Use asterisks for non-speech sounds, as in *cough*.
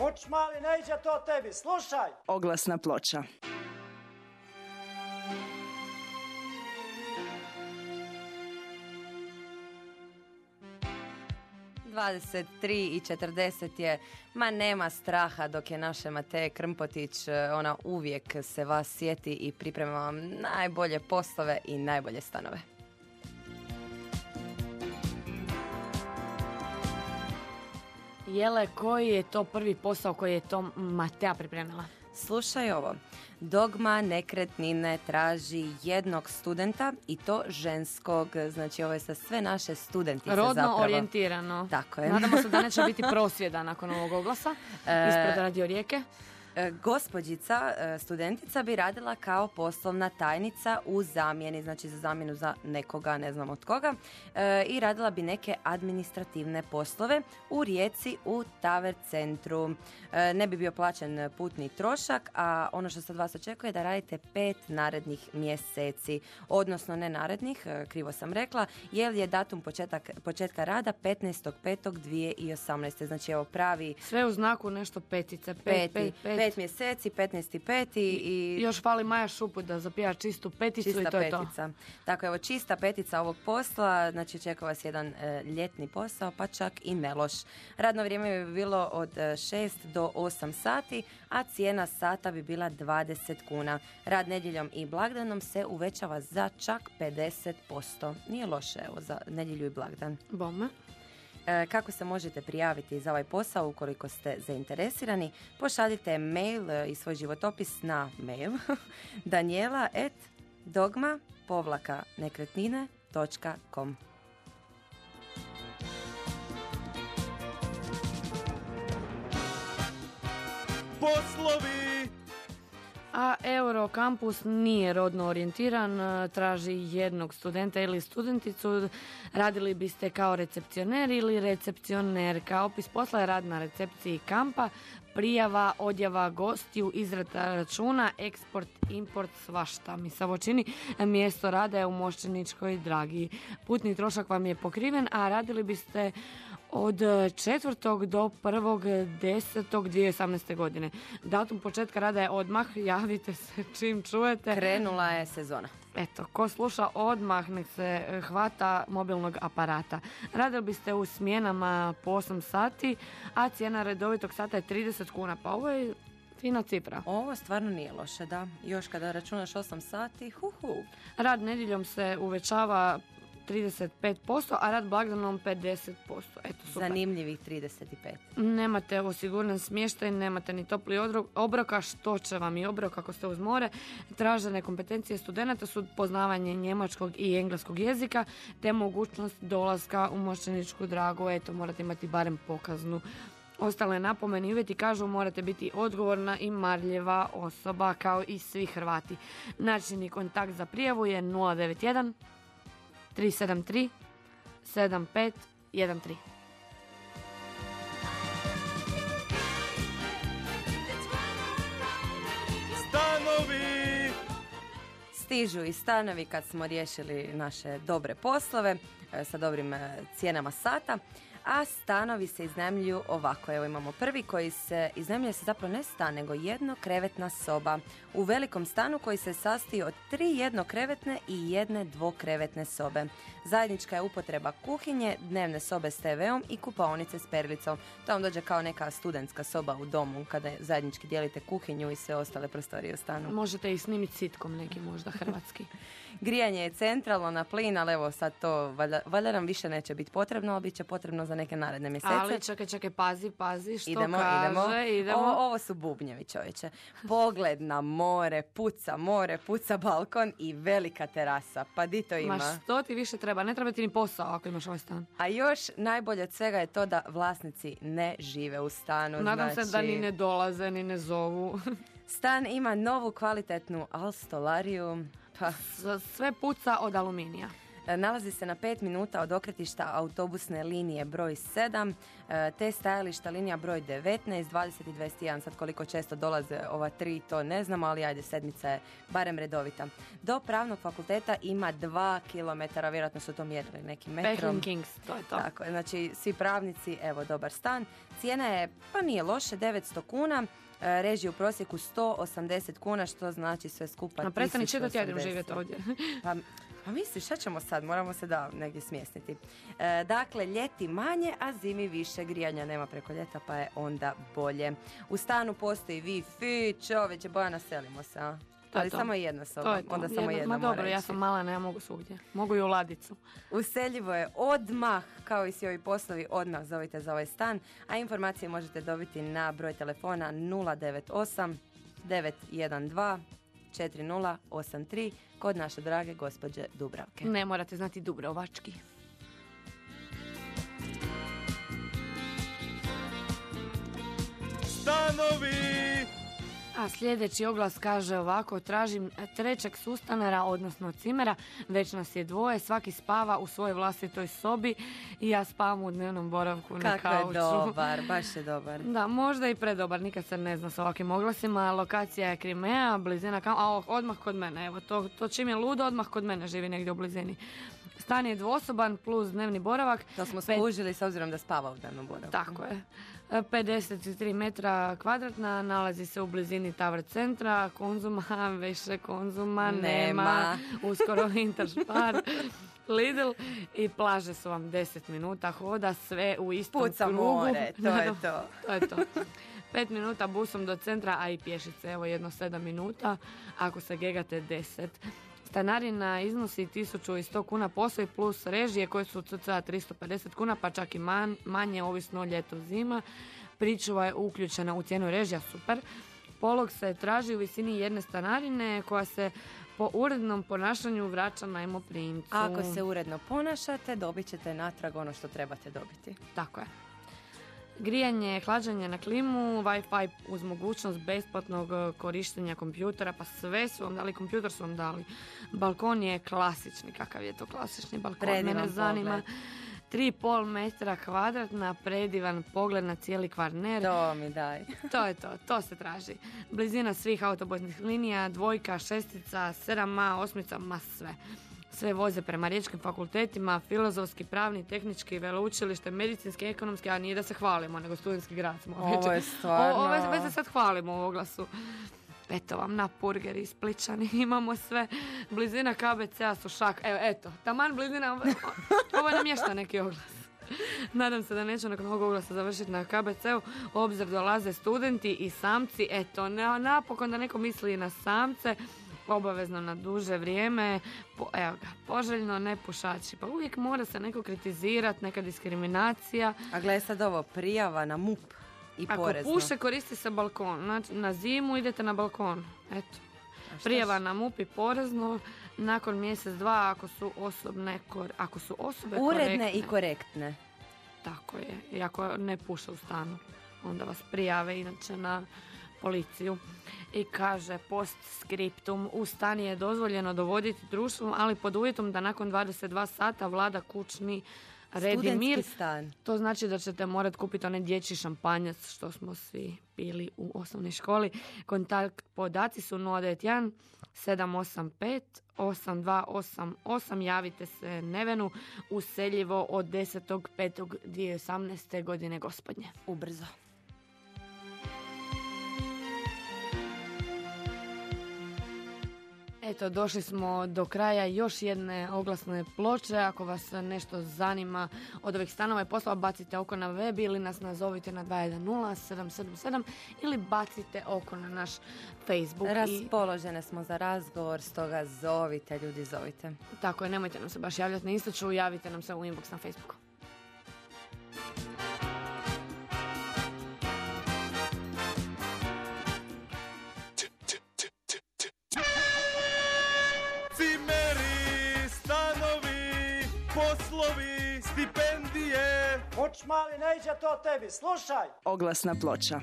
Muč mali, ne iđe to tebi, slušaj! Oglasna ploča. Dvadeset tri i četrdeset je, ma nema straha dok je naše Mateje Krmpotić, e, ona uvijek se vas sjeti i priprema vam najbolje poslove i najbolje stanove. Jele, koji je to prvi posao koji je to Matea pripremila? Slušaj ovo. Dogma nekretnine traži jednog studenta i to ženskog, znači ovo je sa sve naše studentice Rodno zapravo. orijentirano. Tako je. Nadamo se da neće *laughs* biti prosvjeda nakon ovog oglasa E, ispred Radio Rijeke. E, Gospođica, e, studentica bi radila kao poslovna tajnica u zamjeni, znači za zamjenu za nekoga, ne znam od koga, e, i radila bi neke administrativne poslove u Rijeci u Taver centru. Ne bi bio plaćen putni trošak, a ono što se od vas očekuje je da radite pet narednih mjeseci, odnosno ne narednih, krivo sam rekla, jer je datum početak, početka rada 15.5.2018. Znači evo pravi Sve u znaku nešto petice. Pet, peti, pet, pet. Pet mjeseci, 15. peti i Još fali Maja Šuput da zapija čistu peticu čista i to je to. petica. Tako evo, čista petica ovog posla, znači čeka vas jedan e, ljetni posao, pa čak i neloš. Radno vrijeme bi bilo od 6 do 8 sati, a cijena sata bi bila 20 kuna. Rad nedjeljom i blagdanom se uvećava za čak 50%. Nije loše, evo, za nedjelju i blagdan. Bome. E, Kako se možete prijaviti za ovaj posao ukoliko ste zainteresirani? Pošaljite mail e, i svoj životopis na mail *laughs* daniela at dogma povlaka nekretnine.com Poslovi! A Eurocampus nije rodno orijentiran, e, traži jednog studenta ili studenticu. Radili biste kao recepcioner ili recepcionerka. Opis posla je rad na recepciji kampa, prijava, odjava gostiju, izrada računa, eksport, import, svašta mi se čini. Mjesto rada je u Mošćeničkoj dragi. Putni trošak vam je pokriven, a radili biste od 4. do 1.10.2018. godine. Datum početka rada je odmah, *laughs* javite se čim čujete. Krenula je sezona. Eto, ko sluša odmah nek se eh, hvata mobilnog aparata. Radili biste u smjenama po 8 sati, a cijena redovitog sata je 30 kuna, pa ovo je fina cifra. Ovo stvarno nije loše, da. Još kada računaš 8 sati, hu hu. Rad nedjeljom se uvećava 35%, a rad blagdanom 50%. Eto, super. Zanimljivih 35. Nemate osiguran smještaj, nemate ni topli odro- obrok, a što će vam i obrok ako ste uz more. Tražene kompetencije studenata su poznavanje njemačkog i engleskog jezika, te mogućnost dolaska u mošćeničku dragu. Eto, morate imati barem pokaznu. Ostale napomene i uvjeti kažu morate biti odgovorna i marljiva osoba kao i svi Hrvati. Način i kontakt za prijavu je 091 373 7513. Stižu i stanovi kad smo riješili naše dobre poslove e, sa dobrim e, cijenama sata, a stanovi se iznajmljuju ovako. Evo imamo prvi koji se iznajmljuje se zapravo ne stan, nego jednokrevetna soba u velikom stanu koji se sastoji od tri jednokrevetne i jedne dvokrevetne sobe. Zajednička je upotreba kuhinje, dnevne sobe s TV-om i kupaonice s perlicom. To vam dođe kao neka studentska soba u domu kada zajednički dijelite kuhinju i sve ostale prostorije u stanu. Možete i snimiti sitkom neki možda hrvatski. *laughs* Grijanje je centralno na plin, ali evo sad to valjda, valjda nam više neće biti potrebno, ali bit će potrebno za neke naredne mjesece. Ali čekaj, čekaj, pazi, pazi, što idemo, kaže, idemo. idemo. Ovo, ovo su bubnjevi čovječe. Pogled na more, puca more, puca balkon i velika terasa. Pa di to ima? Ma što ti više treba? Ne treba ti ni posao ako imaš ovaj stan. A još najbolje od svega je to da vlasnici ne žive u stanu. Nadam se da znači, ni ne dolaze, ni ne zovu. Stan ima novu kvalitetnu alstolariju. Pa, Sve puca od aluminija. E, Nalazi se na 5 minuta od okretišta autobusne linije broj 7, e, te stajališta linija broj 19, 20 i 21. Sad koliko često dolaze ova tri, to ne znamo, ali ajde, sedmica je barem redovita. Do pravnog fakulteta ima 2 km, vjerojatno su to mjerili nekim metrom. Kings, to je to. Tako znači svi pravnici, evo dobar stan. Cijena je, pa nije loše, 900 kuna. E, Režije u prosjeku 180 kuna, što znači sve skupa A prestani 1080. čitati, ja idem živjeti ovdje. Pa, pa misliš, šta ćemo sad? Moramo se da negdje smjestiti. E, dakle, ljeti manje, a zimi više grijanja nema preko ljeta, pa je onda bolje. U stanu postoji Wi-Fi, čoveče, Bojana, selimo se, a? To je Ali to. samo jedna soba, To je to. onda samo Jedno- jedna Ma dobro, mora ja sam mala, ne mogu svugdje. Mogu i u ladicu. Useljivo je odmah, kao i svi ovi poslovi, odmah zovite za ovaj stan, a informacije možete dobiti na broj telefona 098 912 4083 kod naše drage gospođe Dubravke. Ne morate znati Dubrovački. Stanovi! A sljedeći oglas kaže ovako, tražim trećeg sustanara, odnosno cimera, već nas je dvoje, svaki spava u svojoj vlastitoj sobi i ja spavam u dnevnom boravku na Kako je kauču. dobar, baš je dobar. Da, možda i predobar, nikad se ne zna s ovakvim oglasima. Lokacija je Krimea, blizina. A, odmah kod mene, evo, to, to čim je ludo, odmah kod mene živi negdje u blizini. Stan je dvosoban plus dnevni boravak. To smo skužili s obzirom da spava u dnevnom boravku. Tako je. E, 53 metra kvadratna, nalazi se u blizini Tower centra, konzuma, *laughs* više konzuma nema, Nema. uskoro *laughs* Interspar, Lidl i plaže su vam 10 minuta hoda, sve u istom Puca krugu. more, to je *laughs* to. to je to. 5 minuta busom do centra, a i pješice, evo jedno 7 minuta, ako se gegate 10. Stanarina iznosi 1100 kuna posao plus režije koje su cca 350 kuna, pa čak i man- manje, ovisno ljeto zima. Pričuva je uključena u cijenu režija, super. Polog se traži u visini jedne stanarine koja se po urednom ponašanju vraća najmoprimcu. Ako se uredno ponašate, dobit ćete natrag ono što trebate dobiti. Tako je. Grijanje, hlađanje na klimu, Wi-Fi uz mogućnost besplatnog e, korištenja kompjutera, pa sve su vam dali, kompjuter su vam dali. Balkon je klasični, kakav je to klasični balkon, Predivan mene zanima. pogled. 3,5 metra kvadratna, predivan pogled na cijeli kvarner. To mi daj. *laughs* To je to, to se traži. Blizina svih autobusnih linija, dvojka, šestica, sedama, osmica, ma sve. Sve voze prema riječkim fakultetima, filozofski, pravni, tehnički, veleučilište, medicinski, ekonomski, a nije da se hvalimo, nego studentski grad smo. Ovo je stvarno- O- ove- se sad hvalimo u oglasu. Eto vam na purgeri ispličani, *laughs* imamo sve. Blizina KBC-a su šak. Evo, eto, taman blizina, ovo nam mješta neki oglas. Nadam se da neću nakon ovog oglasa završiti na KBC-u. Obzir dolaze studenti i samci. Eto, na- napokon da neko misli i na samce. Obavezno na duže vrijeme. Po, evo ga, poželjno ne pušači. Pa uvijek mora se neko kritizirati, neka diskriminacija. A gledaj sad ovo, prijava na MUP i Ako porezno. puše, koristi se balkon. Znači, na zimu idete na balkon. Eto. Prijava na MUP i porezno. Nakon mjesec, dva, ako su osobne, ako su osobe Uredne korektne. i korektne. Tako je. I ako ne puše u stanu, onda vas prijave inače na policiju. I kaže post scriptum, u stan je dozvoljeno dovoditi društvom, ali pod uvjetom da nakon 22 sata vlada kućni red i mir. Stan. To znači da ćete morati kupiti onaj dječji šampanjac što smo svi pili u osnovnoj školi. Kontakt podaci su 091 785 8288. Javite se Nevenu useljivo od 10.5.2018. godine gospodnje. Ubrzo. Eto, došli smo do kraja još jedne oglasne ploče. Ako vas nešto zanima od ovih stanova i poslova, bacite oko na web ili nas nazovite na 210-777 ili bacite oko na naš Facebook. I, Raspoložene smo za razgovor, stoga zovite, ljudi, zovite. tako je, nemojte nam se baš javljati na Instaču, javite nam se u inbox na Facebooku. Uč mali, ne iđe to tebi, slušaj. Oglasna ploča.